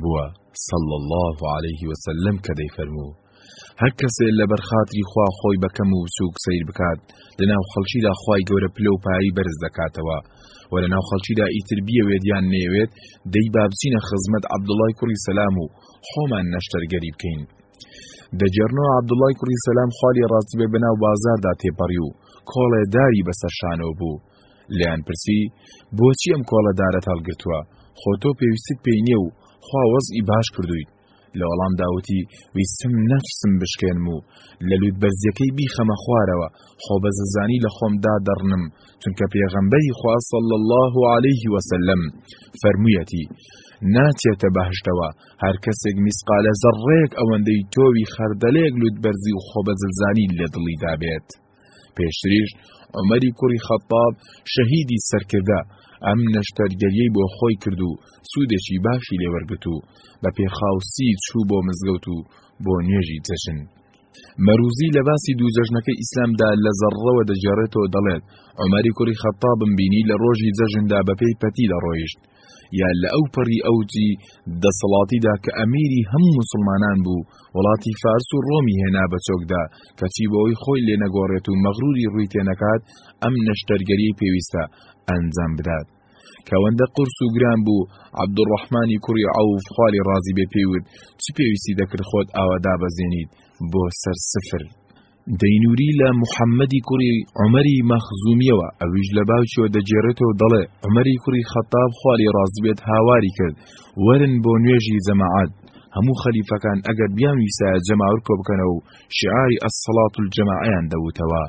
بووە صلی اللە علیه و سلم کە دەیفەرموو هەر کەسێ لەبەر خاتری خوا خۆی بەکەم و بچووک سیر بکات لەناو خەڵکیدا خوای گەورە پلە و پایی بەرز دەکاتەوە و لەناو خەڵکیدا ئیتر بیەوێت یان نێوێت دەی بابچینە خزمەت عەبدوڵای کوڕی سەلام و خۆمان نەشتەرگەری بکەین دەجێڕنەوە عەبدوڵای کوڕی سەلام خالی ڕاستی بێ بەناو بازاردا تێپەڕی و کۆڵێداری بەسەر شانەوە بوو لێیان پرسی بۆچی ئەم کۆڵە دارەت هەڵگرتووە خۆ تۆ پێویستت پێی نییە و خوا وەزئی باش کردویت لە وەڵام داوتی ویستم نەفسم بشکێنم و لە لوت بەرزیەکەی بیخەمە خوارەوە خۆ بە ززانی لە خۆمدا دەڕنم چونکە پێغەمبەری خوا صل الله عليه وسلم فەرموویەتی ناچێتە بەهشتەوە هەر کەسێک میسقالە زەڕێک ئەوەندەی تۆوی خەردەلێک لوت بەرزی و خۆ بە ززانی لە دڵیدا بێت. پێشتریش عومەری کوڕی خەتاب شەهیدی سەرکردە ئەم نەشتەرگەریەی بۆ خۆی کرد و سوودێکی باشی لێوەرگت و بە پێخاوسی چوو بۆ مزگەوت و بۆ نوێژی جەژن مەروزی لە باسی دوو جەژنەکە ئیسلامدا لە زەڕڕەوە دەگێڕێتەوە دەڵێت ئۆمەری کوری خەتابم بینی لە ڕۆژی جەژندا بەپێی پەتی دەڕۆیشت یا لە ئەو پەڕی ئەوجی دەسەڵاتیدا کە ئەمیری هەموو مسلمانان بوو وڵاتی فارس و ڕۆمی هێنا بە چۆکدا کەچی بەوەی خۆی لێ نەگۆڕێت و مەغروری ڕووی تێنەکات ئەم نەشتەرگەری پێویستە ئەنجام بدات کەوەندە قرس و گران بوو عەبدوڕەحمانی کوڕی عوف خواری ڕازی بێ پێوت چ پێویستی دەکرد خۆت ئاوادا بەزێنیت بۆ سەر سفر دەینوری لە محەممەدی کوڕی عومەری مەخزومیەوە، ئەویش لە باوکیەوە دەگێڕێتەوە و دەڵێ، عومەری کوڕی خەتاب خوا لێی ڕازی بێت هاواری کرد، وەرن بۆ نوێژی جەماعەت، هەموو خەلیفەکان ئەگەر بیانویسایە جەماور کۆبکەنەوە و شیعاری الصلاة الجماعەیان دەوتەوە.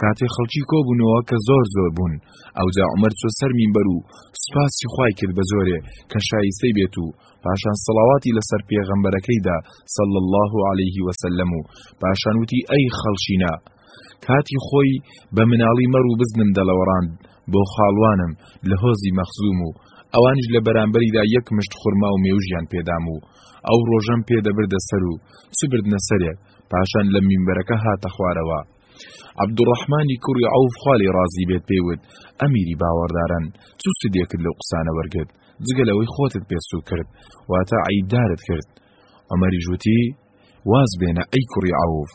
کاتێ خەڵکی کۆبوونەوە کە زۆر زۆر بوون، ئەوجا عومەر چووە سەر مینبەر و سوپاسی خوای کرد بە جۆرێ کە شایستەی بێت و پاشان سەڵاواتی لەسەر پێغەمبەرەکەی دا صلی اللە علیه وسلم و پاشان وتی ئەی خەڵکینە کاتی خۆی بە مناڵی مەڕ و بزنم دەلەوەڕاند بۆ خاڵوانم لە هۆزی مەخزوم و ئەوانیش لە بەرامبەریدا یەک مشت خورما و مێوژیان پێدام و ئەو ڕۆژەم پێدەبردە سەر و سبردنە سەرێک پاشان لە میمبەرەکە هاتە خوارەوە عەبدوڕەحمانی کوڕی عەوف خوا لێ ڕازی بێت پێی وت ئەمیری باوەڕدارن چ سودێکت لەو قسانە وەرگرت جگە لەوەی خۆتت پێ سووک کرد واتە عەیبدارت کرد عومەریش وتی واز بێنە ئەی کوڕی عەوف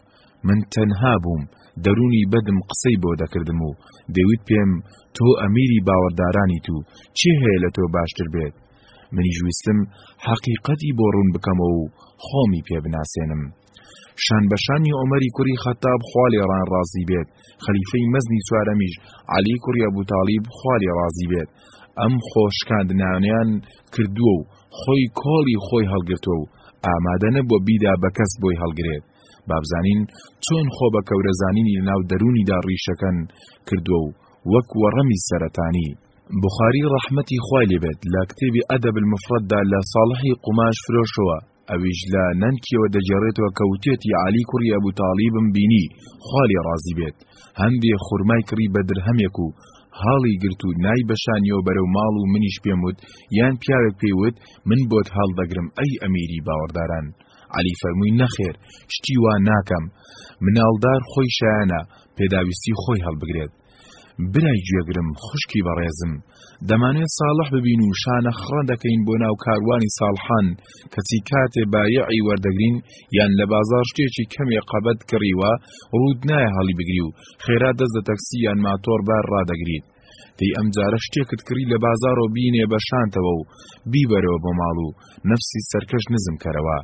من تەنها بووم دەروونی بەدم قسەی بۆ دەکردم و دەوت پێم تۆ ئەمیری باوەڕدارانی تو چی هەیە لە تۆ باشتر بێت منیش ویستم حەقیقەتی بۆ ڕوون بکەمەوە و خۆمی پێ بناسێنم شان بە شانی عومەری کوری خەتاب خوا لێ ڕان ڕازی بێت خەلیفەی مەزنی چوارەمیش عەلی کوری ئەبوو تاڵیب خوا لێ ڕازی بێت ئەم خۆشکاندنانیان کردووە و خۆی کۆڵی خۆی هەڵگرتووە و ئامادە نەبووە بیدا بە کەس بۆی هەڵگرێت بابزانین چۆن خۆ بە کەورەزانینی لەناو دەرونیدا ڕیشەکەن کردووە و وەک وەڕەمی سەرەتانی بخاری ڕەحمەتی خوای لێبێت لە کتێبی ئەدەب المفرەددا لە ساڵحی قوماش فرۆشەوە ئەویش لە نەنکیەوە دەگێڕێتەوە کە وتوێتی عەلی کوڕی ئەبو تاڵیبم بینی خوا لێ ڕازی بێت هەندێ خورمای کڕی بە درهەمێک و هەڵی گرت و نای بە شانیەوە بەرەو ماڵ و منیش پێم وت یان پیاوێک پێی وت من بۆت هەڵدەگرم ئەی ئەمیری باوەڕداران عەلی فەرمووی نەخێر شتی وا ناکەم مناڵدار خۆی شایانە پێداویستی خۆی هەڵبگرێت برای گوێگرم خوشکی بەڕێزم دەمانێ ساڵح ببین و شانە خڕە دەکەین بۆ ناو کاروانی ساڵحان کەچی کاتێ بایعی وەردەگرین یان لە بازار شتێکی کەمێ قەبەت کڕیوە ڕوود نایە هەڵی بگری و خێرا دەست لە تەکسی یان ماتۆر بار ڕادەگریت دەی ئەم جارە شتێکت کڕی لە بازارۆ بینێ بە شانتەوە و بیبەرەوە بۆ ماڵ و نەفسی سەرکەش نزم کەرەوە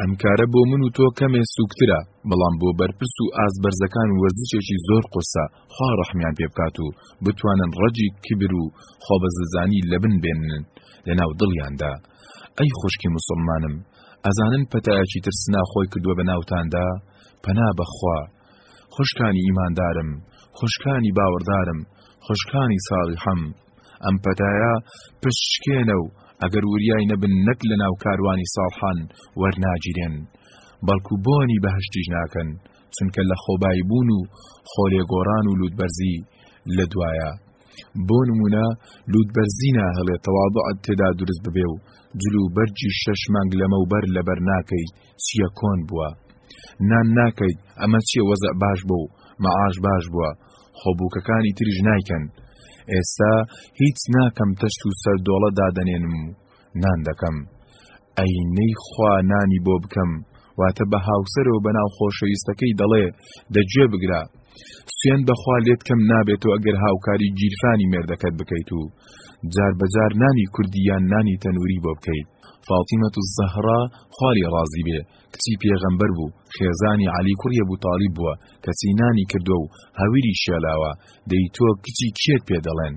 ئەم کارە بۆ من و تۆ کەمێ سووکترە، بەڵام بۆ بەرپرس و ئاست بەرزەکان وەرزشێکی زۆر قورسە، خوا ڕەحمیان پێ بکات و بتوانن ڕەگی کیبر و خۆبەزلزانی لەبن بێننن لەناو دڵیاندا. ئەی خوشکی موسڵمانم، ئەزانن پەتایەکی ترسنا خۆی کردووە بەناوتاندا؟ پەنا بەخوا! خوشکانی ئیماندارم، خوشکانی باوەڕدارم، خوشکانی ساڵیحم، ئەم پەتایە پشت شکێنە و ئەگەر وریای نەبن نەک لە ناو کاروانی ساڵحان وەرناگیرێن بەڵکو بۆنی بەهشتیش ناکەن چونکە لە خۆبایی بوون و خۆلێگۆڕان و لووتبەرزی لە دوایە بۆ نمونە لووتبەرزی ناهڵێ تەواضعت تێدا دروست ببێ و جلو بەرجی شەش مانگ لەمەوبەر لەبەر ناکەی چیە کۆن بوە نان ناکەیت ئەمە چیە وەزع باش بوو مەعاش باش بووە خۆ بووکەکانی تریش نایکەن ئێستا هیچ ناکەم تەشت و سەر دۆڵە دادەنێنم و نان دەکەم ئەی نەی خوا نانی بۆ بکەم واتە بە هاوسەرەوە بە ناو خۆشەویستەکەی دەڵێ دەگوێ بگرە سوێن بەخوا لێت کەم نابێت و ئەگەر هاوکاری گیرفانی مێردەکەت بکەیت و جار بەجار نانی کوردیان نانی تەنووری بۆ بکەیت فاطیمە الزەهرا خوا لێی ڕازی بێ کچی پێغەمبەر بوو خێزانی عەلی کوڕی ئەبو تالیب بووە کەچی نانی کردووە و هەویری شێلاوە دەی تۆ کچی کێت پێ دەڵێن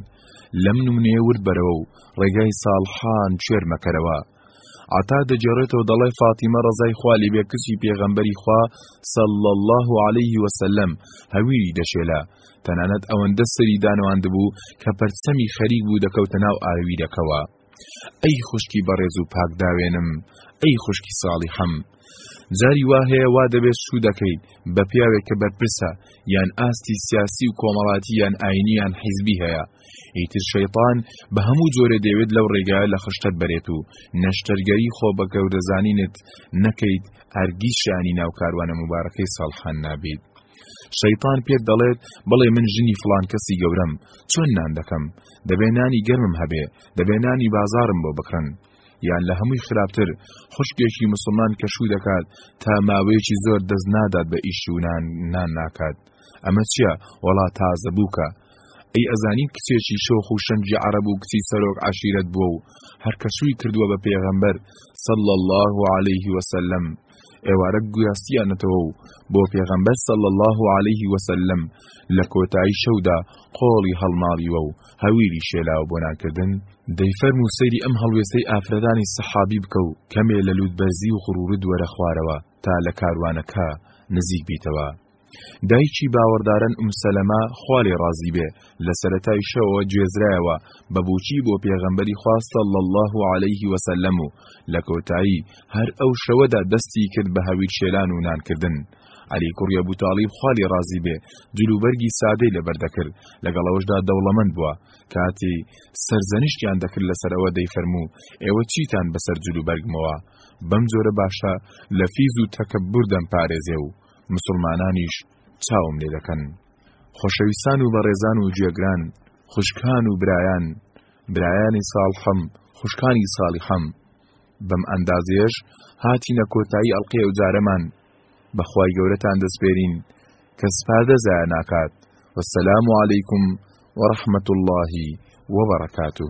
لەم نمونەیە ورد بەرەوە و ڕێگای ساڵحان کوێر مەکەرەوە عطا دەگێڕێتەوە دەڵێ فاتیمە ڕەزای خوا لێ بێ کچی پێغەمبەری خوا صلی الله عليه وسلم هەویری دەشێلا تەنانەت ئەوەندە سەری دانەواندبوو کە پەرچەمی خەریک بوو دەکەوتە ناو ئاویرەکەوە ئەی خوشکی بەڕێز و پاک داوێنم ئەی خوشکی ساڵیحەم جاری وا هەیە وا دەبێت شوو دەکەیت بە پیاوێک کە بەرپرسە یان ئاستی سیاسی و کۆمەڵاتی یان ئاینیان حیزبی هەیە ئیتر شەیطان بە هەموو جۆرە دەوێت لەو ڕێگایە لە خشتەت بەرێت و نەشتەرگەری خۆ بە گەورەزانینت نەکەیت هەرگیز شانی ناو کاروانە مبارەکەی ساڵحان نابیت شەیطان پێت دەڵێت بڵێ من ژنی فلان کەسی گەورەم چۆن نان دەکەم دەبێ نانی گەرمم هەبێ، دەبێ نانی بازاڕم بۆ بکڕن. یان لە هەمووی خراپتر، خوشکێکی موسڵمان کە شوو دەکات، تا ماوەیەکی زۆر دەست نادات بە ئیش و نان نان ناکات. ئەمە چییە، وەڵا تازە بووکە. ئەی ئەزانیت کچێکی شۆخ و شەنگی عەڕەب و کچی سەرۆک عەشیرەت بووە و هەر کە شووی کردووە بە پێغەمبەر، صلی اللە علیه و سلم، ئێوارە گویاستیانەتەوە و بۆ پێغەمبەر صلی الله علیه وسلم لە کۆتایی شەودا قۆڵی هەڵماڵیوە و هەویری شێلاوە بۆ نانکردن دەیفەرمو سەیری ئەم هەڵوێستەی ئافرەتانی سەحابی بکە و کەمێ لە لووتبەرزی و غرورت وەرە خوارەوە تا لە کاروانەکە نزیک بیتەوە دایکی باوەڕدارن ئوم سەلەمە خوا لێ ڕازی بێ لە سەرەتای شەوەوە گوێزرایەوە بە بووکی بۆ پێغەمبەری خوا صلی اللە علیه و سلم و لە کۆتایی هەر ئەو شەوەدا دەستی کرد بە هەویر شێلان و نان کردن علی کوڕی ابو طالب خوا لێ ڕازی بێ جلوبەرگی سادەی لەبەر دەکرد لەگەڵ ئەوەشدا دەوڵەمەند بووە کاتی سەرزەنیشتیان دەکرد لەسەر ئەوە دەیفەرموو ئێوە چیتان بەسەر جلوبەرگمەوە بەم جۆرە باشە لە فیز و تەکەببور دەمپارێزێ و موسوڵمانانیش چاوم لێ دەکەن خۆشەویستان و بەڕێزان و گوێگران خوشکان و برایان برایانی ساڵحەم خوشکانی ساڵیحەم بەم ئەندازێش هاتینە کۆتایی ئەڵلقەیە و جارەمان بەخوای گەورەتان دەستپێرین کە سپاردە زایە ناکات وەسەلام و عەلەیکم وەڕەحمەت اللهی وبرکاته